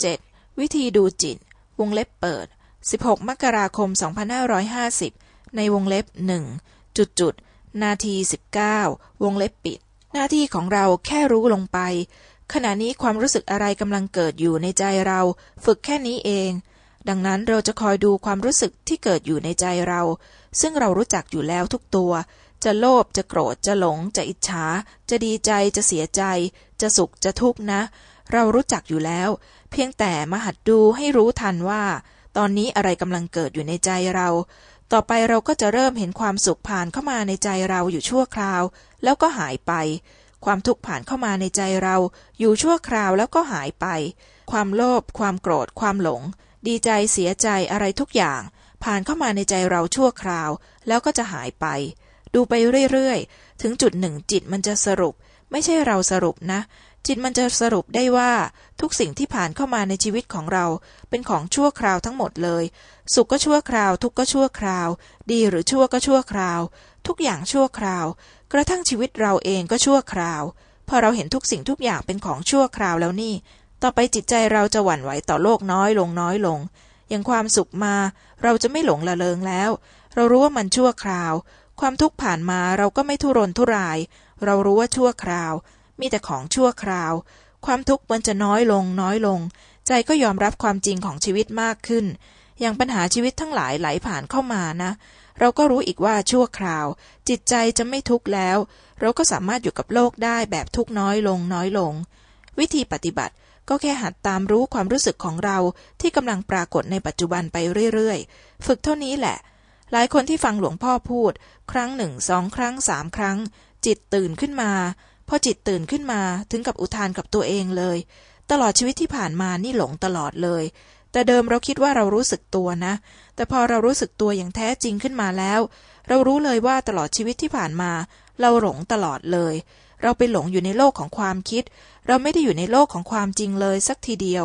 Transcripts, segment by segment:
7. วิธีดูจิต วงเล็บเปิด 16 มกราคม 2550 ในวงเล็บหนึ่งจุดจุดนาที 19 วงเล็บปิด หน้าที่ของเราแค่รู้ลงไป ขณะนี้ความรู้สึกอะไรกำลังเกิดอยู่ในใจเรา ฝึกแค่นี้เอง ดังนั้นเราจะคอยดูความรู้สึกที่เกิดอยู่ในใจเรา ซึ่งเรารู้จักอยู่แล้วทุกตัว จะโลภจะโกรธจะหลง จะอิจฉา จะดีใจจะเสียใจ จะสุขจะทุกข์นะ เรารู้จักอยู่แล้ว เพียงแต่มาหัดดูให้รู้ทันว่า ตอนนี้อะไรกำลังเกิดอยู่ในใจเรา ต่อไปเราก็จะเริ่มเห็นความสุขผ่านเข้ามาในใจเราอยู่ชั่วคราว แล้วก็หายไป ความทุกข์ผ่านเข้ามาในใจเรา อยู่ชั่วคราวแล้วก็หายไป ความโลภความโกรธ ความหลง ดีใจเสียใจอะไรทุกอย่าง ผ่านเข้ามาในใจเราชั่วคราว แล้วก็จะหายไป ดูไปเรื่อยๆถึงจุดหนึ่งจิตมันจะสรุป ไม่ใช่เราสรุปนะ จิตมันจะสรุปได้ว่าทุกสิ่งที่ผ่านเข้ามาในชีวิตของเราเป็นของชั่วคราวทั้งหมดเลย สุขก็ชั่วคราว ทุกข์ก็ชั่วคราว ดีหรือชั่วก็ชั่วคราว ทุกอย่างชั่วคราว กระทั่งชีวิตเราเองก็ชั่วคราว พอเราเห็นทุกสิ่งทุกอย่างเป็นของชั่วคราวแล้วนี่ ต่อไปจิตใจเราจะหวั่นไหวต่อโลกน้อยลงน้อยลง อย่างความสุขมาเราจะไม่หลงละเลงแล้ว เรารู้ว่ามันชั่วคราว ความทุกข์ผ่านมาเราก็ไม่ทุรนทุราย เรารู้ว่าชั่วคราว มีแต่ของชั่วคราว ความทุกข์มันจะน้อยลงน้อยลง ใจก็ยอมรับความจริงของชีวิตมากขึ้น อย่างปัญหาชีวิตทั้งหลายไหลผ่านเข้ามานะ เราก็รู้อีกว่าชั่วคราว จิตใจจะไม่ทุกข์แล้ว เราก็สามารถอยู่กับโลกได้แบบทุกน้อยลงน้อยลง วิธีปฏิบัติก็แค่หัดตามรู้ความรู้สึกของเราที่กำลังปรากฏในปัจจุบันไปเรื่อยๆ ฝึกเท่านี้แหละ หลายคนที่ฟังหลวงพ่อพูด ครั้งหนึ่งสองครั้งสามครั้ง จิตตื่นขึ้นมา พอจิตตื่นขึ้นมาถึงกับอุทานกับตัวเองเลย ตลอดชีวิตที่ผ่านมานี่หลงตลอดเลย แต่เดิมเราคิดว่าเรารู้สึกตัวนะ แต่พอเรารู้สึกตัวอย่างแท้จริงขึ้นมาแล้ว เรารู้เลยว่าตลอดชีวิตที่ผ่านมา เราหลงตลอดเลย เราไปหลงอยู่ในโลกของความคิด เราไม่ได้อยู่ในโลกของความจริงเลยสักทีเดียว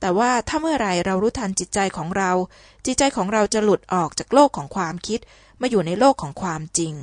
แต่ว่าถ้าเมื่อไรเรารู้ทันจิตใจของเรา จิตใจของเราจะหลุดออกจากโลกของความคิด มาอยู่ในโลกของความจริง